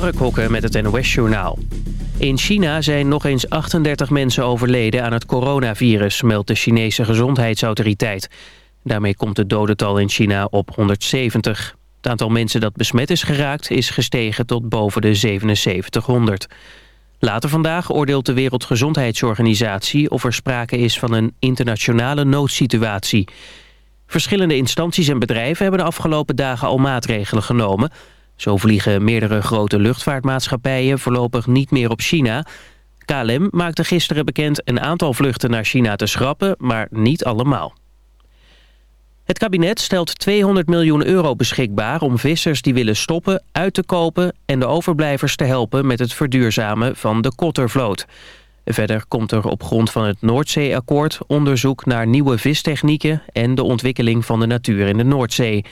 Mark Hokken met het NOS-journaal. In China zijn nog eens 38 mensen overleden aan het coronavirus... meldt de Chinese gezondheidsautoriteit. Daarmee komt het dodental in China op 170. Het aantal mensen dat besmet is geraakt is gestegen tot boven de 7700. Later vandaag oordeelt de Wereldgezondheidsorganisatie... of er sprake is van een internationale noodsituatie. Verschillende instanties en bedrijven hebben de afgelopen dagen al maatregelen genomen... Zo vliegen meerdere grote luchtvaartmaatschappijen voorlopig niet meer op China. KLM maakte gisteren bekend een aantal vluchten naar China te schrappen, maar niet allemaal. Het kabinet stelt 200 miljoen euro beschikbaar om vissers die willen stoppen uit te kopen en de overblijvers te helpen met het verduurzamen van de kottervloot. Verder komt er op grond van het Noordzeeakkoord onderzoek naar nieuwe vistechnieken en de ontwikkeling van de natuur in de Noordzee.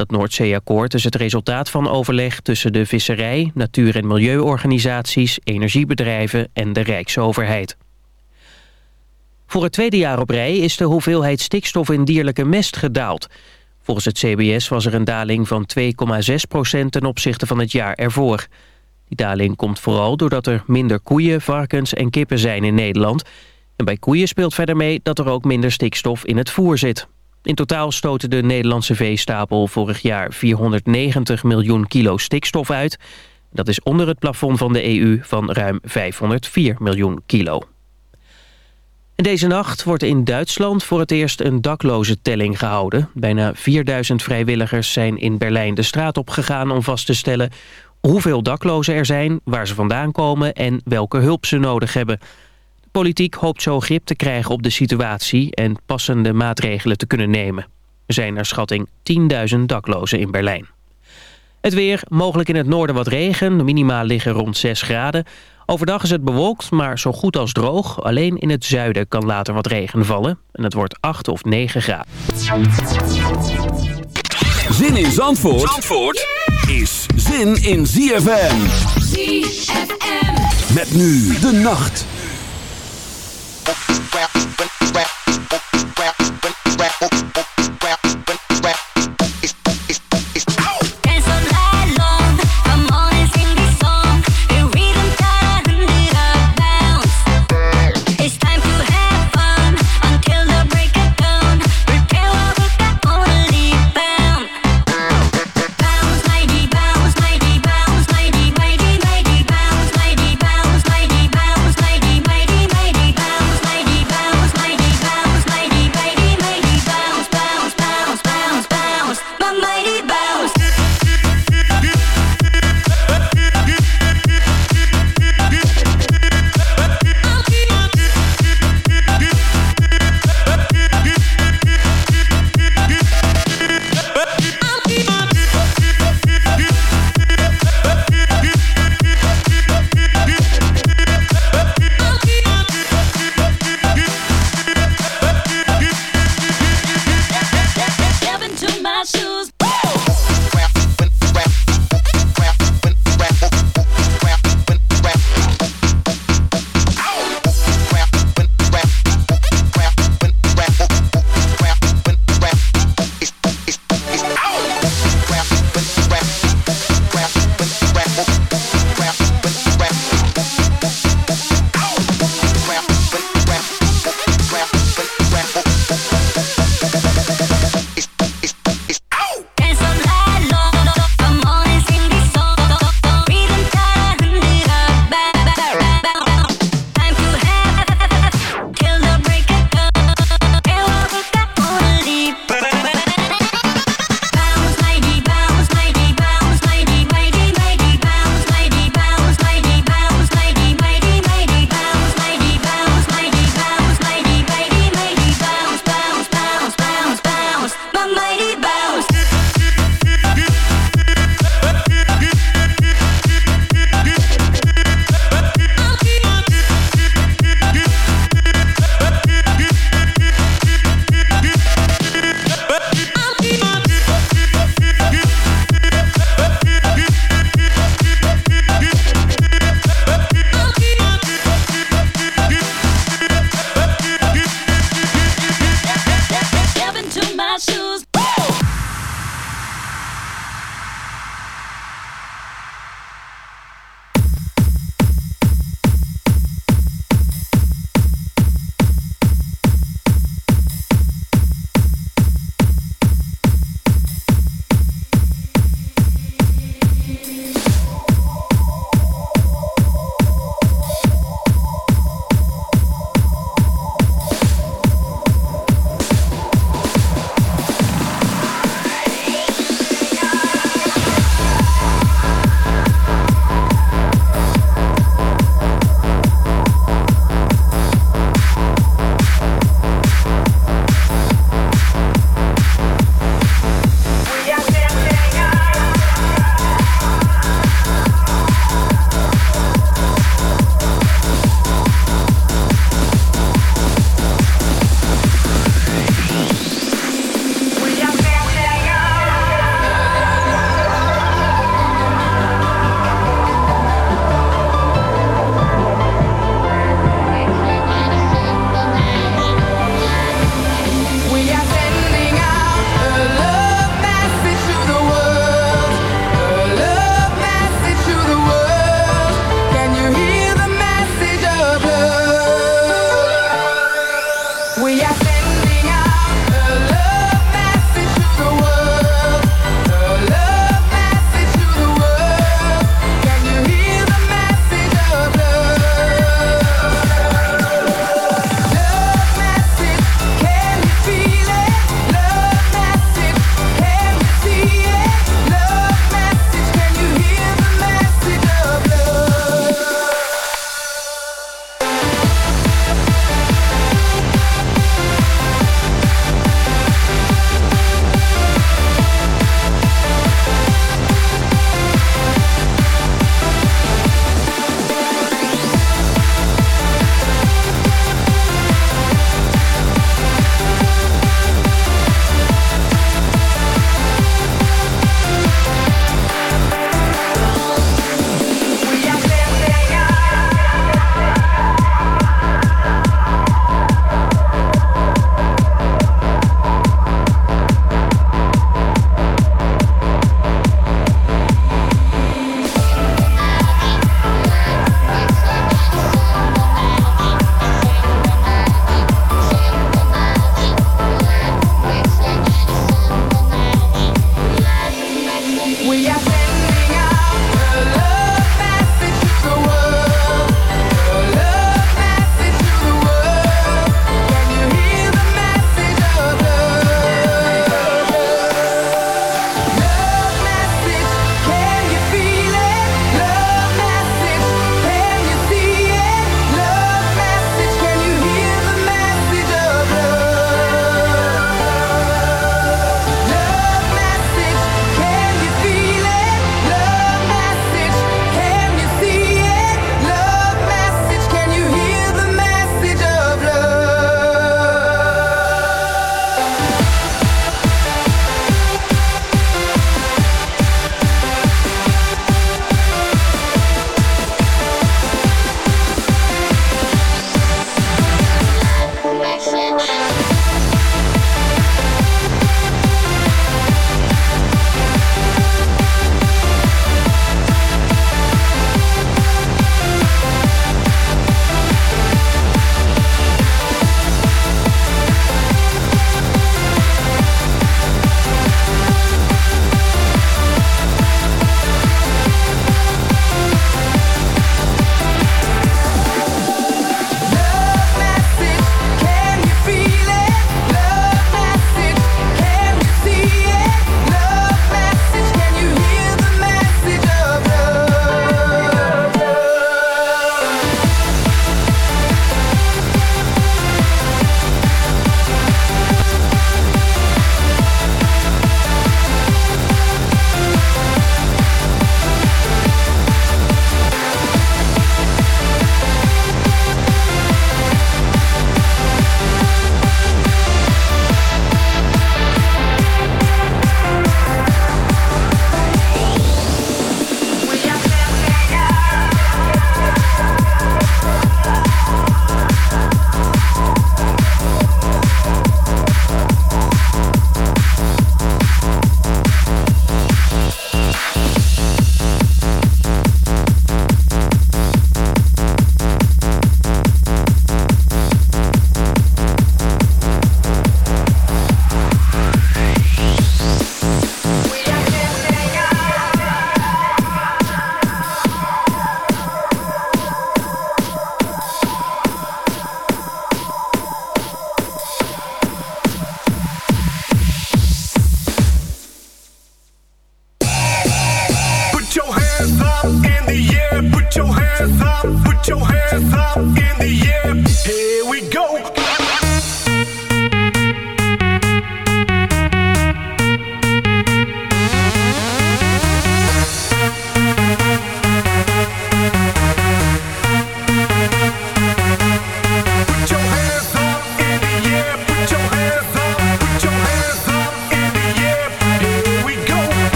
Dat Noordzeeakkoord is het resultaat van overleg tussen de visserij, natuur- en milieuorganisaties, energiebedrijven en de Rijksoverheid. Voor het tweede jaar op rij is de hoeveelheid stikstof in dierlijke mest gedaald. Volgens het CBS was er een daling van 2,6% ten opzichte van het jaar ervoor. Die daling komt vooral doordat er minder koeien, varkens en kippen zijn in Nederland. En bij koeien speelt verder mee dat er ook minder stikstof in het voer zit. In totaal stoten de Nederlandse veestapel vorig jaar 490 miljoen kilo stikstof uit. Dat is onder het plafond van de EU van ruim 504 miljoen kilo. Deze nacht wordt in Duitsland voor het eerst een dakloze telling gehouden. Bijna 4000 vrijwilligers zijn in Berlijn de straat op gegaan om vast te stellen hoeveel daklozen er zijn, waar ze vandaan komen en welke hulp ze nodig hebben. Politiek hoopt zo grip te krijgen op de situatie en passende maatregelen te kunnen nemen. Er zijn naar schatting 10.000 daklozen in Berlijn. Het weer, mogelijk in het noorden wat regen. De minima liggen rond 6 graden. Overdag is het bewolkt, maar zo goed als droog. Alleen in het zuiden kan later wat regen vallen. En het wordt 8 of 9 graden. Zin in Zandvoort, Zandvoort is zin in ZFM. ZFM. Met nu de nacht. Rap, rap, rap, rap, rap, rap, rap. waiting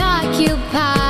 Preoccupied.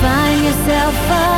find yourself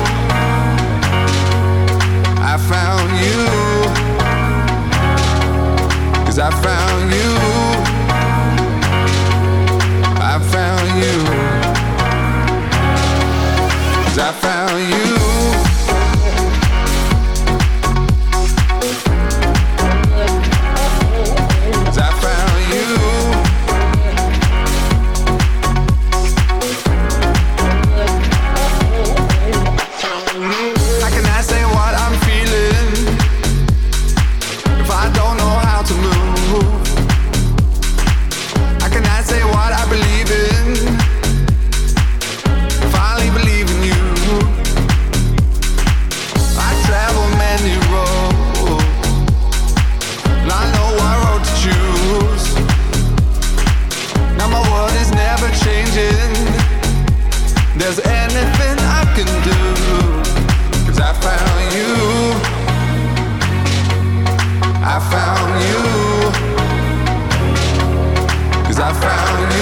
Cause I found you. I found you. found you.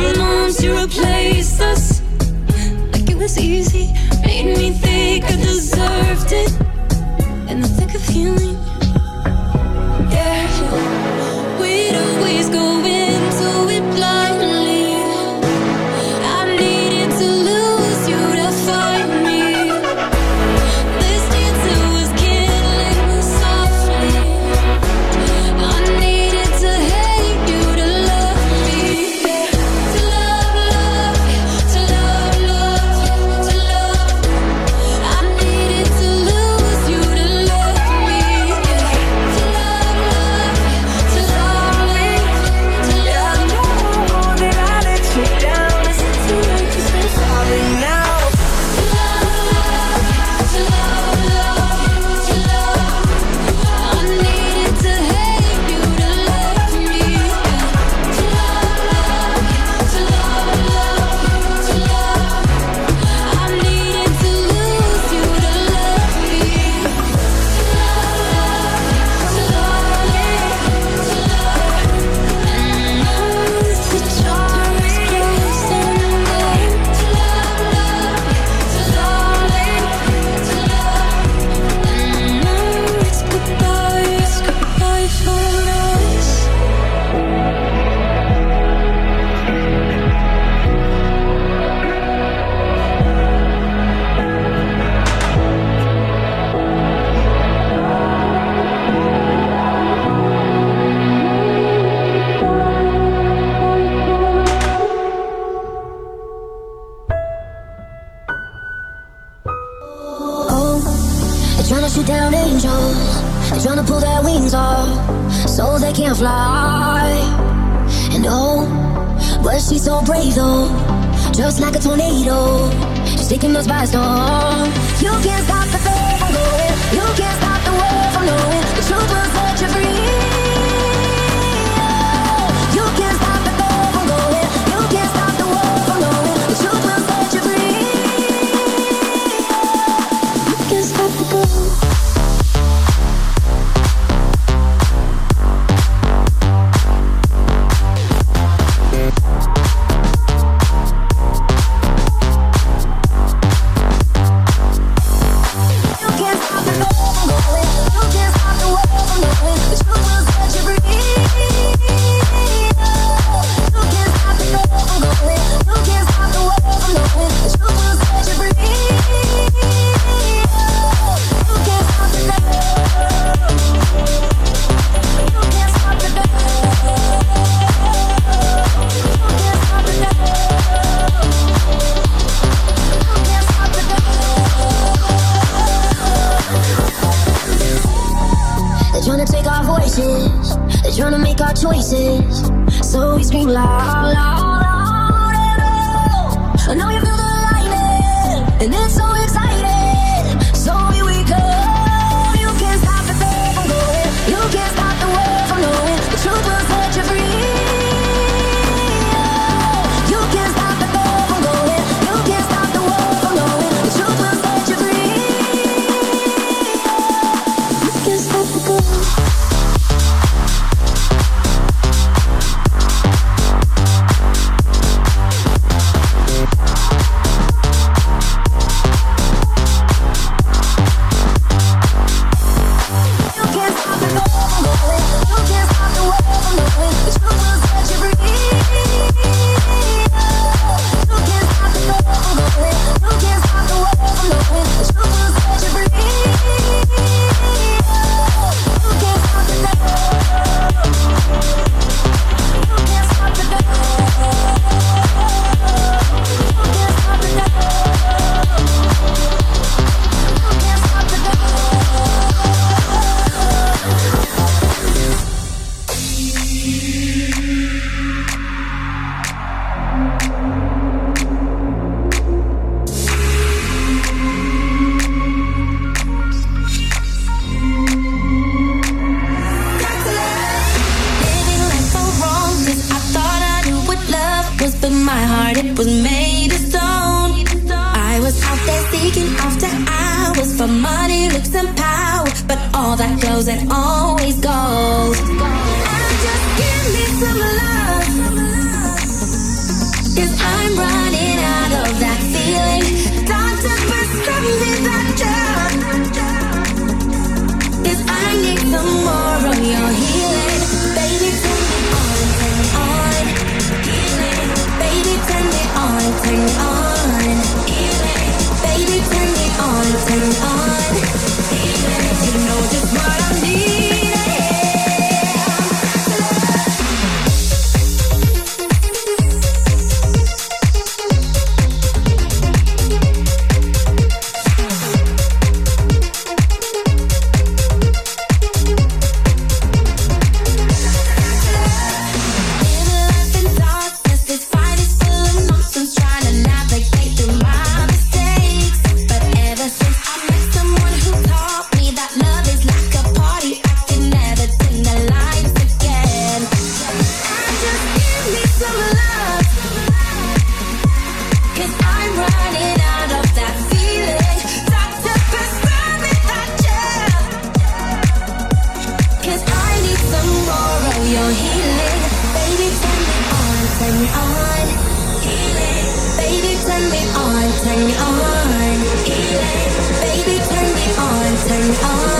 Someone wants to replace us. Like it was easy, made me think I deserved it. In the thick of feeling. Your healing. Baby, turn me on, turn me on. Healing. Baby, turn me on, turn on. Healing. Baby, turn me on, turn me on.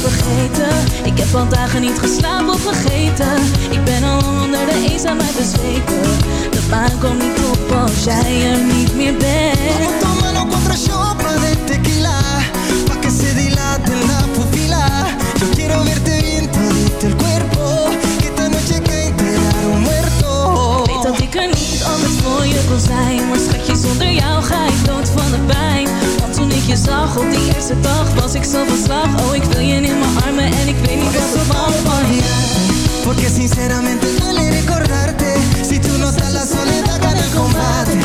vergeten. Ik heb al dagen niet geslapen of vergeten. Ik ben al onder de eenzaamheid bezweken. De maan komt niet op als jij er niet meer bent. Tómalo contra sopa de tequila. Pa' que se dilate la pupila Yo quiero verte wil zijn. Maar schatje, zonder jou ga ik dood van de pijn. Want toen ik je zag op die eerste dag Was ik zo van slag. Oh, ik wil je in mijn armen En ik weet niet wat er van van je. Porque sinceramente duele recordarte. Si tú no estás la soledad gana el combate.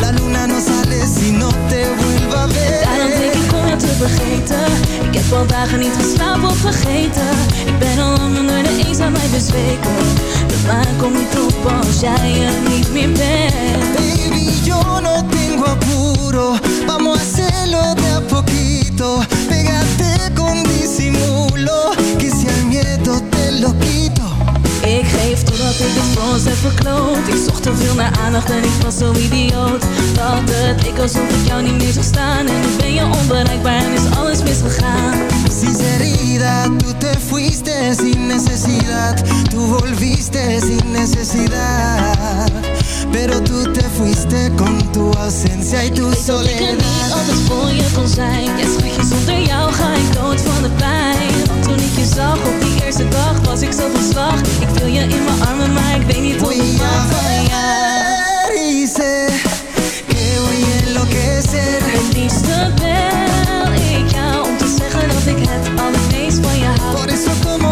La luna no sale si no te vuelva a Daarom denk ver ik om jou te vergeten. Ik heb al dagen niet geslapen of vergeten. Ik ben al lang onder de eenzaamheid bezweken. De maan Los banco, mi truco, Giant y mi pen. Baby, yo no tengo apuro, vamos a hacerlo de a poquito. Pégate con disimulo, que si al miedo te lo quito Ik geef totdat ik het frons heb verkloot. Ik zocht te veel naar aandacht en ik was zo idioot. Dat het ik alsof ik jou niet meer zag staan. En ik ben je onbereikbaar en is alles misgegaan. Sinceridad, tu te fuiste sin necesidad. Tu volviste sin necesidad. Pero tú te fuiste con tu ausencia y tu Ik dat ik er soledad. niet altijd voor je kon zijn. Ja schatje, zonder jou ga ik dood van de pijn. Want toen ik je zag op die eerste dag was ik zo van slag. Ik wil je in mijn armen, maar ik weet niet hoe ik mag van jou Dice que voy a enloquecer. Het liefste bel ik jou om te zeggen dat ik het allermeest van je hou. Por eso como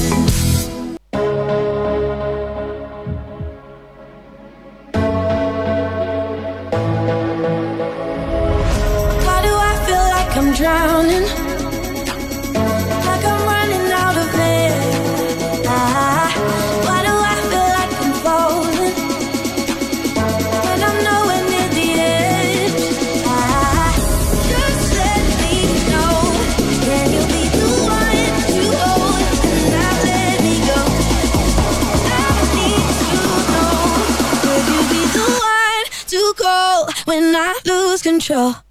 control?